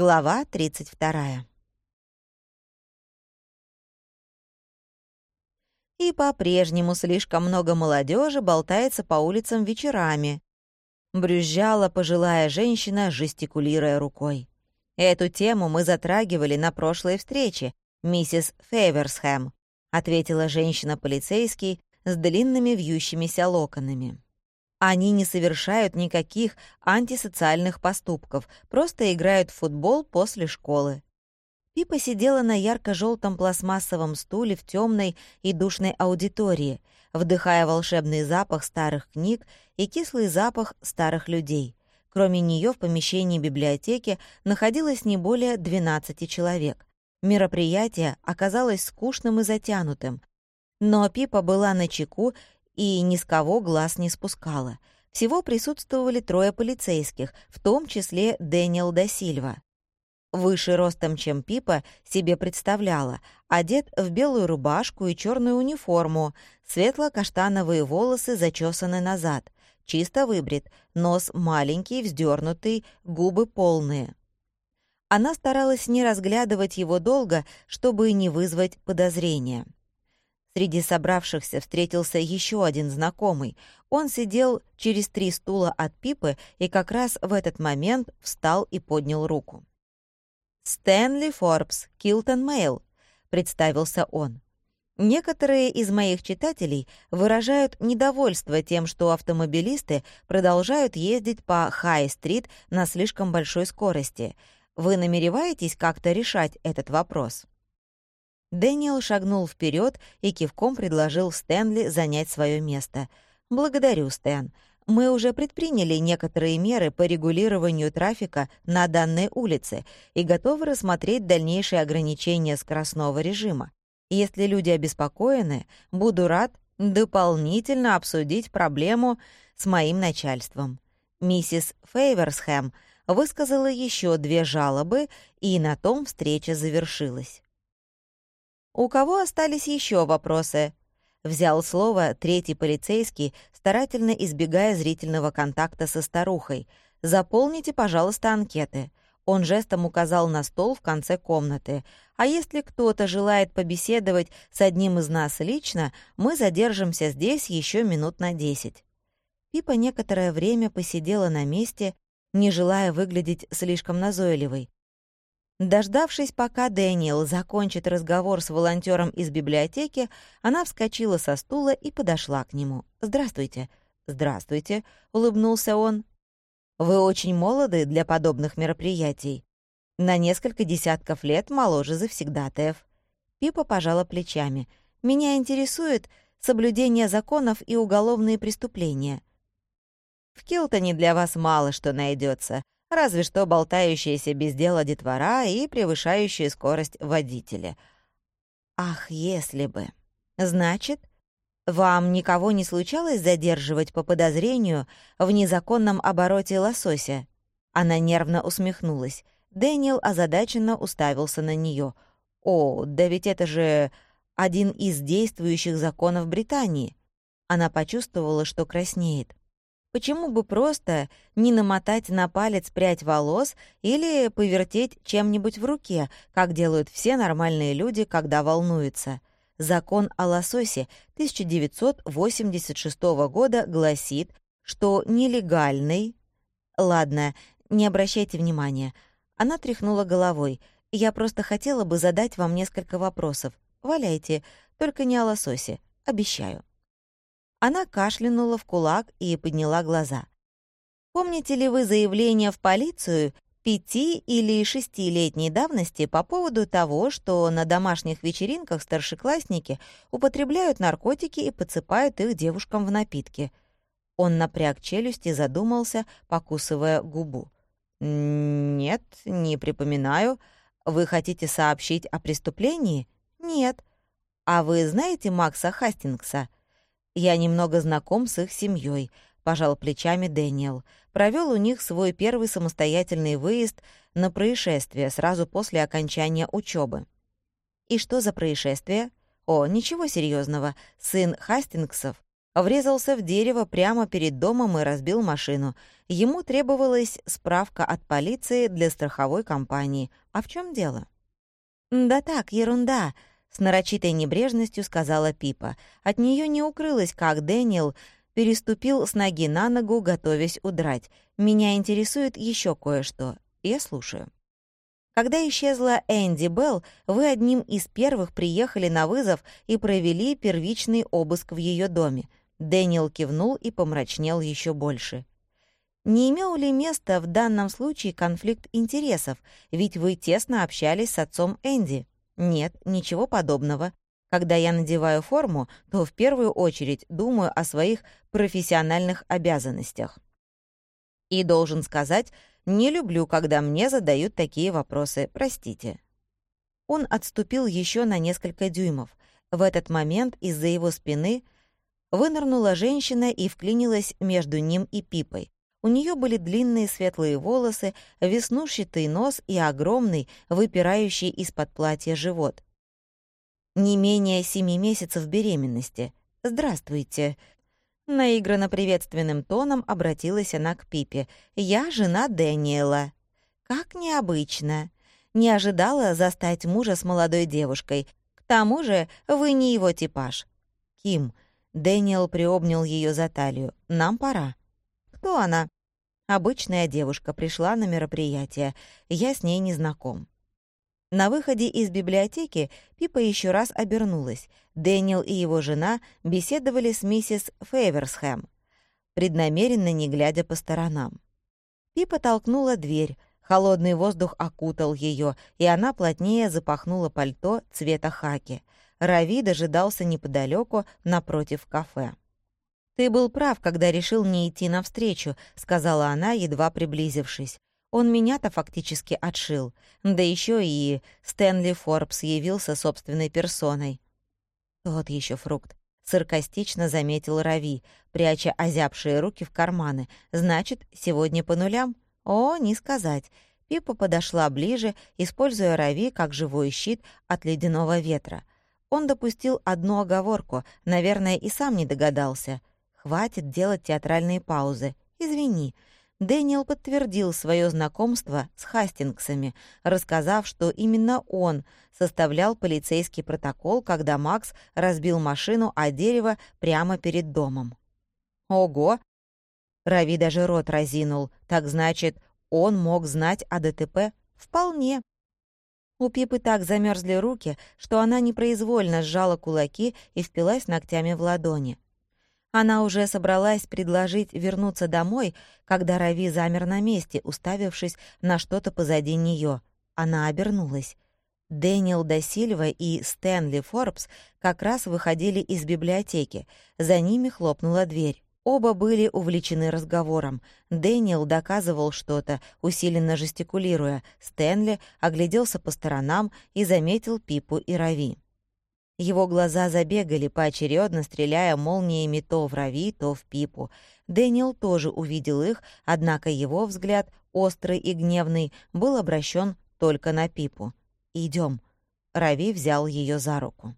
Глава 32. И по-прежнему слишком много молодежи болтается по улицам вечерами. Брюзжала пожилая женщина, жестикулируя рукой. Эту тему мы затрагивали на прошлой встрече, миссис Фейверсхэм, ответила женщина-полицейский с длинными вьющимися локонами. Они не совершают никаких антисоциальных поступков, просто играют в футбол после школы. Пипа сидела на ярко-желтом пластмассовом стуле в темной и душной аудитории, вдыхая волшебный запах старых книг и кислый запах старых людей. Кроме нее в помещении библиотеки находилось не более 12 человек. Мероприятие оказалось скучным и затянутым. Но Пипа была на чеку и ни с кого глаз не спускала. Всего присутствовали трое полицейских, в том числе Дэниел да Сильва. Выше ростом, чем Пипа, себе представляла, одет в белую рубашку и черную униформу, светло-каштановые волосы зачесаны назад, чисто выбрит, нос маленький, вздернутый, губы полные. Она старалась не разглядывать его долго, чтобы не вызвать подозрения. Среди собравшихся встретился еще один знакомый. Он сидел через три стула от Пипы и как раз в этот момент встал и поднял руку. «Стэнли Форбс, Килтон Мэйл», — представился он. Некоторые из моих читателей выражают недовольство тем, что автомобилисты продолжают ездить по Хай-стрит на слишком большой скорости. Вы намереваетесь как-то решать этот вопрос? Дэниел шагнул вперед и кивком предложил Стэнли занять свое место. «Благодарю, Стэн. Мы уже предприняли некоторые меры по регулированию трафика на данной улице и готовы рассмотреть дальнейшие ограничения скоростного режима. Если люди обеспокоены, буду рад дополнительно обсудить проблему с моим начальством». Миссис Фейверсхэм высказала еще две жалобы, и на том встреча завершилась. «У кого остались еще вопросы?» Взял слово третий полицейский, старательно избегая зрительного контакта со старухой. «Заполните, пожалуйста, анкеты». Он жестом указал на стол в конце комнаты. «А если кто-то желает побеседовать с одним из нас лично, мы задержимся здесь еще минут на десять». Пипа некоторое время посидела на месте, не желая выглядеть слишком назойливой. Дождавшись, пока Дэниел закончит разговор с волонтером из библиотеки, она вскочила со стула и подошла к нему. «Здравствуйте». «Здравствуйте», — улыбнулся он. «Вы очень молоды для подобных мероприятий. На несколько десятков лет моложе завсегдатаев». Пипа пожала плечами. «Меня интересует соблюдение законов и уголовные преступления». «В Килтоне для вас мало что найдется разве что болтающиеся без дела детвора и превышающие скорость водители. Ах, если бы. Значит, вам никого не случалось задерживать по подозрению в незаконном обороте лосося? Она нервно усмехнулась. Дэниел озадаченно уставился на нее. «О, да ведь это же один из действующих законов Британии». Она почувствовала, что краснеет. Почему бы просто не намотать на палец прядь волос или повертеть чем-нибудь в руке, как делают все нормальные люди, когда волнуются? Закон о лососе 1986 года гласит, что нелегальный... Ладно, не обращайте внимания. Она тряхнула головой. Я просто хотела бы задать вам несколько вопросов. Валяйте, только не о лососе. Обещаю. Она кашлянула в кулак и подняла глаза. «Помните ли вы заявление в полицию пяти- или шестилетней давности по поводу того, что на домашних вечеринках старшеклассники употребляют наркотики и подсыпают их девушкам в напитки?» Он напряг челюсть и задумался, покусывая губу. «Нет, не припоминаю. Вы хотите сообщить о преступлении?» «Нет. А вы знаете Макса Хастингса?» Я немного знаком с их семьей, пожал плечами Дэниел. Провел у них свой первый самостоятельный выезд на происшествие сразу после окончания учебы. И что за происшествие? О, ничего серьезного. Сын Хастингсов врезался в дерево прямо перед домом и разбил машину. Ему требовалась справка от полиции для страховой компании. А в чем дело? «Да так, ерунда», — с нарочитой небрежностью сказала Пипа. От нее не укрылось, как Дэниел переступил с ноги на ногу, готовясь удрать. «Меня интересует еще кое-что. Я слушаю». Когда исчезла Энди Белл, вы одним из первых приехали на вызов и провели первичный обыск в ее доме. Дэниел кивнул и помрачнел еще больше. Не имел ли места в данном случае конфликт интересов, ведь вы тесно общались с отцом Энди? Нет, ничего подобного. Когда я надеваю форму, то в первую очередь думаю о своих профессиональных обязанностях. И должен сказать, не люблю, когда мне задают такие вопросы, простите. Он отступил еще на несколько дюймов. В этот момент из-за его спины вынырнула женщина и вклинилась между ним и Пипой. У нее были длинные светлые волосы, веснушчатый нос и огромный, выпирающий из-под платья живот. Не менее семи месяцев беременности. «Здравствуйте», Наигранно приветственным тоном обратилась она к Пипе. «Я жена Дэниела». «Как необычно. Не ожидала застать мужа с молодой девушкой. К тому же вы не его типаж». «Ким». Дэниел приобнял ее за талию. «Нам пора». «Кто она?» «Обычная девушка пришла на мероприятие. Я с ней не знаком». На выходе из библиотеки Пипа еще раз обернулась. Дэниел и его жена беседовали с миссис Фейверсхэм, преднамеренно не глядя по сторонам. Пипа толкнула дверь, холодный воздух окутал ее, и она плотнее запахнула пальто цвета хаки. Рави дожидался неподалеку напротив кафе. «Ты был прав, когда решил не идти навстречу», — сказала она, едва приблизившись. Он меня-то фактически отшил. Да еще и Стэнли Форбс явился собственной персоной. Тот еще фрукт. Саркастично заметил Рави, пряча озябшие руки в карманы. «Значит, сегодня по нулям?» «О, не сказать». Пипа подошла ближе, используя Рави как живой щит от ледяного ветра. Он допустил одну оговорку, наверное, и сам не догадался. «Хватит делать театральные паузы. Извини». Дэниел подтвердил свое знакомство с Хастингсами, рассказав, что именно он составлял полицейский протокол, когда Макс разбил машину о дерево прямо перед домом. «Ого!» Рави даже рот разинул. «Так значит, он мог знать о ДТП?» «Вполне». У Пипы так замерзли руки, что она непроизвольно сжала кулаки и впилась ногтями в ладони. Она уже собралась предложить вернуться домой, когда Рави замер на месте, уставившись на что-то позади нее. Она обернулась. Дэниел Досильва и Стэнли Форбс как раз выходили из библиотеки. За ними хлопнула дверь. Оба были увлечены разговором. Дэниел доказывал что-то, усиленно жестикулируя. Стэнли огляделся по сторонам и заметил Пипу и Рави. Его глаза забегали, поочередно стреляя молниями то в Рави, то в Пипу. Дэниел тоже увидел их, однако его взгляд, острый и гневный, был обращен только на Пипу. Идем. Рави взял ее за руку.